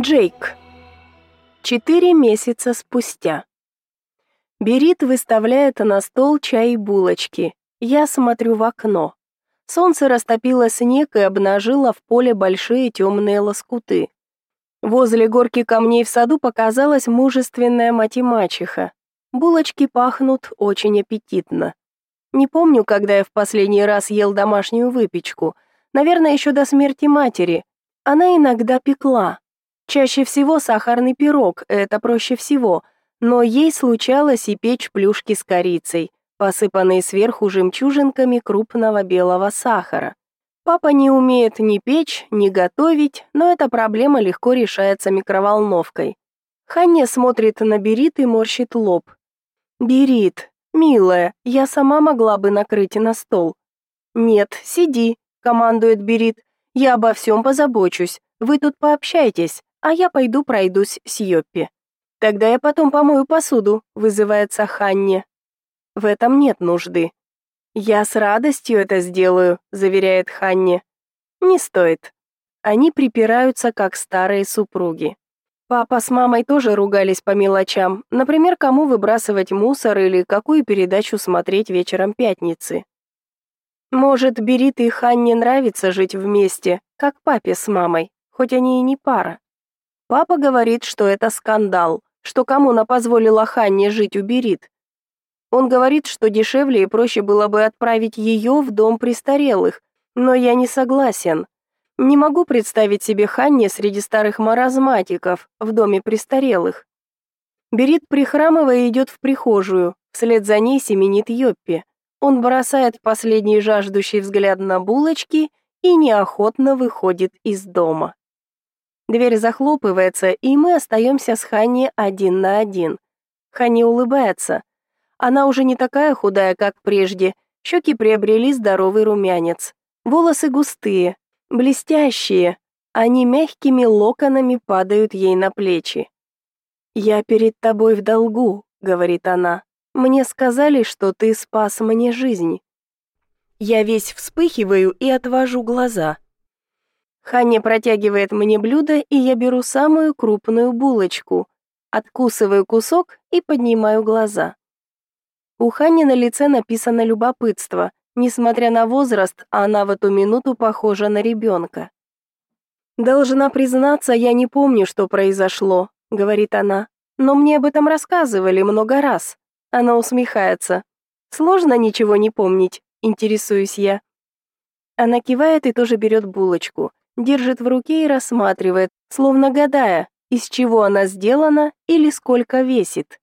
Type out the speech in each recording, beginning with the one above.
Джейк. Четыре месяца спустя. Берит выставляет на стол чай и булочки. Я смотрю в окно. Солнце растопило снег и обнажило в поле большие темные лоскуты. Возле горки камней в саду показалась мужественная мать и мачеха. Булочки пахнут очень аппетитно. Не помню, когда я в последний раз ел домашнюю выпечку. Наверное, еще до смерти матери. Она иногда пекла, Чаще всего сахарный пирог, это проще всего, но ей случалось и печь плюшки с корицей, посыпанные сверху жемчужинками крупного белого сахара. Папа не умеет ни печь, ни готовить, но эта проблема легко решается микроволновкой. Ханне смотрит на Берит и морщит лоб. «Берит, милая, я сама могла бы накрыть на стол». «Нет, сиди», — командует Берит, — «я обо всем позабочусь, вы тут пообщайтесь, а я пойду пройдусь с Йоппи. Тогда я потом помою посуду, вызывается Ханне. В этом нет нужды. Я с радостью это сделаю, заверяет Ханне. Не стоит. Они припираются как старые супруги. Папа с мамой тоже ругались по мелочам, например, кому выбрасывать мусор или какую передачу смотреть вечером пятницы. Может, Берит и Ханне нравится жить вместе, как папе с мамой, хоть они и не пара. Папа говорит, что это скандал, что кому она позволила Ханне жить у. Он говорит, что дешевле и проще было бы отправить ее в дом престарелых, но я не согласен. Не могу представить себе Ханне среди старых маразматиков в доме престарелых. Берит прихрамывая идет в прихожую, вслед за ней семенит Йоппи. Он бросает последний жаждущий взгляд на булочки и неохотно выходит из дома. Дверь захлопывается, и мы остаемся с Ханни один на один. Ханни улыбается. Она уже не такая худая, как прежде. Щеки приобрели здоровый румянец. Волосы густые, блестящие. Они мягкими локонами падают ей на плечи. «Я перед тобой в долгу», — говорит она. «Мне сказали, что ты спас мне жизнь». Я весь вспыхиваю и отвожу глаза. Ханя протягивает мне блюдо, и я беру самую крупную булочку, откусываю кусок и поднимаю глаза. У Хани на лице написано любопытство. Несмотря на возраст, она в эту минуту похожа на ребенка. «Должна признаться, я не помню, что произошло», — говорит она. «Но мне об этом рассказывали много раз». Она усмехается. «Сложно ничего не помнить», — интересуюсь я. Она кивает и тоже берет булочку держит в руке и рассматривает, словно гадая, из чего она сделана или сколько весит.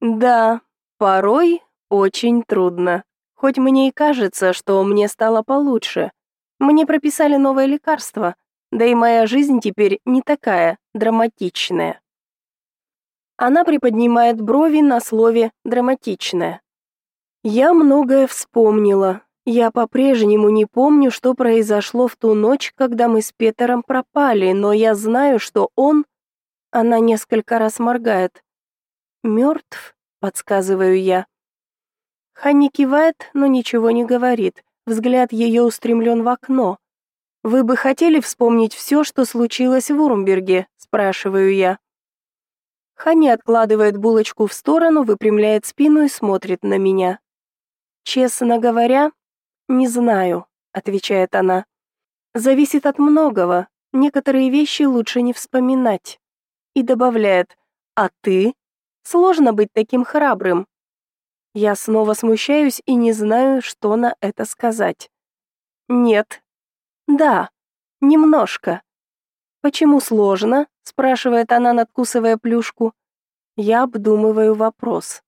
Да, порой очень трудно. Хоть мне и кажется, что мне стало получше. Мне прописали новое лекарство, да и моя жизнь теперь не такая драматичная. Она приподнимает брови на слове «драматичная». Я многое вспомнила, я по-прежнему не помню, что произошло в ту ночь, когда мы с Петером пропали, но я знаю, что он... Она несколько раз моргает. «Мертв?» — подсказываю я. Ханни кивает, но ничего не говорит. Взгляд ее устремлен в окно. «Вы бы хотели вспомнить все, что случилось в Урмберге?» — спрашиваю я. Ханни откладывает булочку в сторону, выпрямляет спину и смотрит на меня. Честно говоря, «Не знаю», — отвечает она. «Зависит от многого. Некоторые вещи лучше не вспоминать». И добавляет, «А ты? Сложно быть таким храбрым». Я снова смущаюсь и не знаю, что на это сказать. «Нет». «Да, немножко». «Почему сложно?» — спрашивает она, надкусывая плюшку. Я обдумываю вопрос.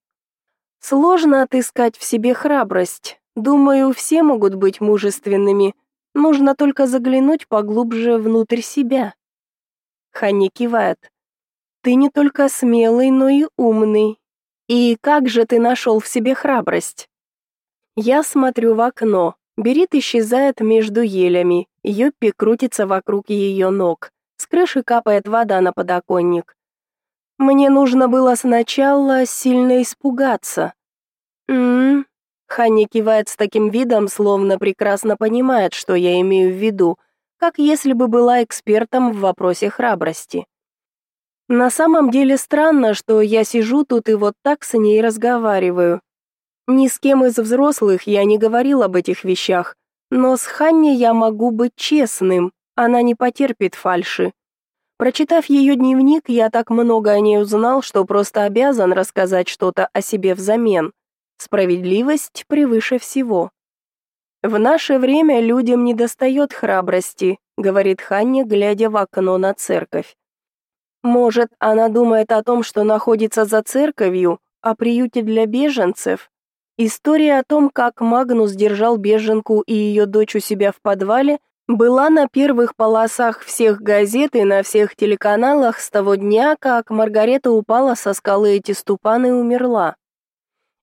«Сложно отыскать в себе храбрость, Думаю, все могут быть мужественными. Нужно только заглянуть поглубже внутрь себя. Ханни кивает. Ты не только смелый, но и умный. И как же ты нашел в себе храбрость? Я смотрю в окно. Берит исчезает между елями. Йоппи крутится вокруг ее ног. С крыши капает вода на подоконник. Мне нужно было сначала сильно испугаться. М, Ханни кивает с таким видом, словно прекрасно понимает, что я имею в виду, как если бы была экспертом в вопросе храбрости. На самом деле странно, что я сижу тут и вот так с ней разговариваю. Ни с кем из взрослых я не говорил об этих вещах, но с Ханни я могу быть честным, она не потерпит фальши. Прочитав ее дневник, я так много о ней узнал, что просто обязан рассказать что-то о себе взамен. Справедливость превыше всего. В наше время людям недостает храбрости, говорит Ханни, глядя в окно на церковь. Может, она думает о том, что находится за церковью, о приюте для беженцев? История о том, как Магнус держал беженку и ее дочь у себя в подвале, была на первых полосах всех газет и на всех телеканалах с того дня, как Маргарета упала со скалы эти ступаны и умерла.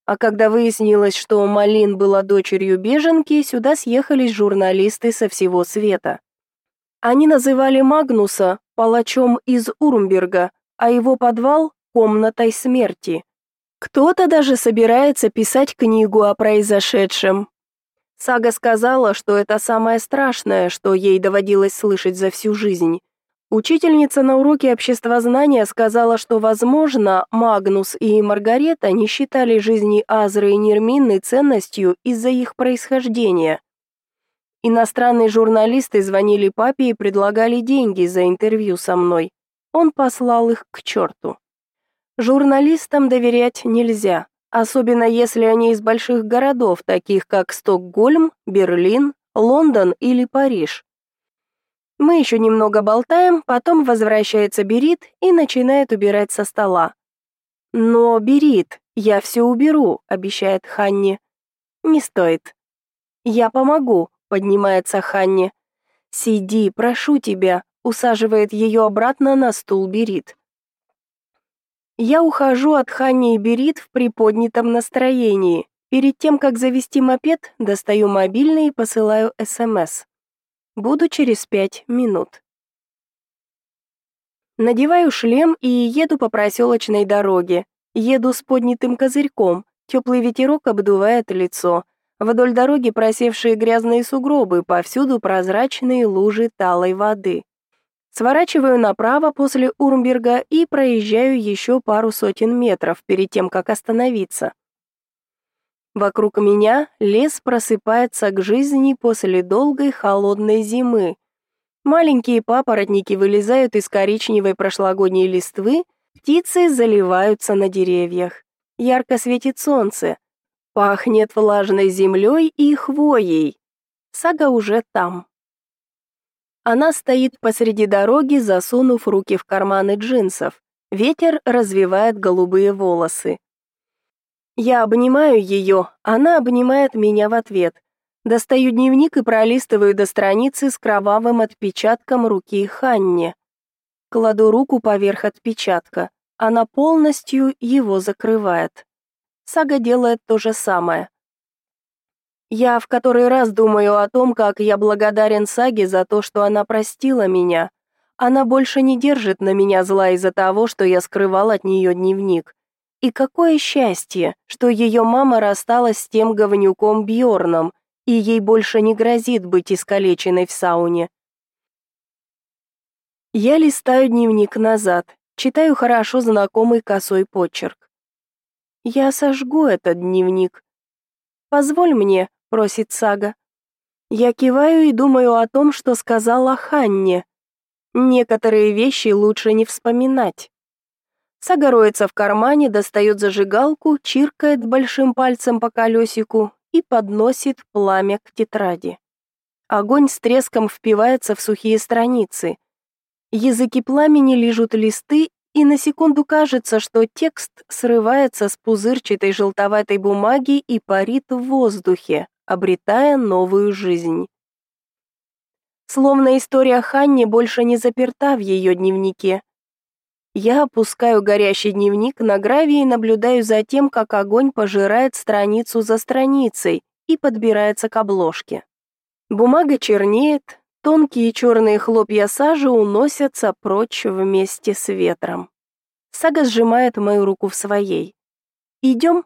А когда выяснилось, что Малин была дочерью беженки, сюда съехались журналисты со всего света. Они называли Магнуса палачом из Урмберга, а его подвал комнатой смерти. Кто-то даже собирается писать книгу о произошедшем. Сага сказала, что это самое страшное, что ей доводилось слышать за всю жизнь. Учительница на уроке обществознания сказала, что, возможно, Магнус и Маргарета не считали жизни Азры и Нерминны ценностью из-за их происхождения. Иностранные журналисты звонили папе и предлагали деньги за интервью со мной. Он послал их к черту. Журналистам доверять нельзя, особенно если они из больших городов, таких как Стокгольм, Берлин, Лондон или Париж. Мы еще немного болтаем, потом возвращается Берит и начинает убирать со стола. «Но, Берит, я все уберу», — обещает Ханни. «Не стоит». «Я помогу», поднимается Ханни. «Сиди, прошу тебя», усаживает ее обратно на стул Берит. Я ухожу от Ханни и Берит в приподнятом настроении. Перед тем, как завести мопед, достаю мобильный и посылаю СМС. Буду через пять минут. Надеваю шлем и еду по проселочной дороге. Еду с поднятым козырьком. Теплый ветерок обдувает лицо. Вдоль дороги просевшие грязные сугробы, повсюду прозрачные лужи талой воды. Сворачиваю направо после Урмберга и проезжаю еще пару сотен метров перед тем, как остановиться. Вокруг меня лес просыпается к жизни после долгой холодной зимы. Маленькие папоротники вылезают из коричневой прошлогодней листвы, птицы заливаются на деревьях. Ярко светит солнце, Пахнет влажной землей и хвоей. Сага уже там. Она стоит посреди дороги, засунув руки в карманы джинсов. Ветер развивает голубые волосы. Я обнимаю ее, она обнимает меня в ответ. Достаю дневник и пролистываю до страницы с кровавым отпечатком руки Ханне. Кладу руку поверх отпечатка. Она полностью его закрывает. Сага делает то же самое. Я в который раз думаю о том, как я благодарен Саге за то, что она простила меня. Она больше не держит на меня зла из-за того, что я скрывал от нее дневник. И какое счастье, что ее мама рассталась с тем говнюком Бьорном, и ей больше не грозит быть искалеченной в сауне. Я листаю дневник назад, читаю хорошо знакомый косой почерк. Я сожгу этот дневник. Позволь мне, просит Сага. Я киваю и думаю о том, что сказала Ханне. Некоторые вещи лучше не вспоминать. Сага в кармане, достает зажигалку, чиркает большим пальцем по колесику и подносит пламя к тетради. Огонь с треском впивается в сухие страницы. Языки пламени лижут листы и на секунду кажется, что текст срывается с пузырчатой желтоватой бумаги и парит в воздухе, обретая новую жизнь. Словно история Ханни больше не заперта в ее дневнике. Я опускаю горящий дневник на гравий и наблюдаю за тем, как огонь пожирает страницу за страницей и подбирается к обложке. Бумага чернеет, Тонкие черные хлопья сажи уносятся прочь вместе с ветром. Сага сжимает мою руку в своей. «Идем?»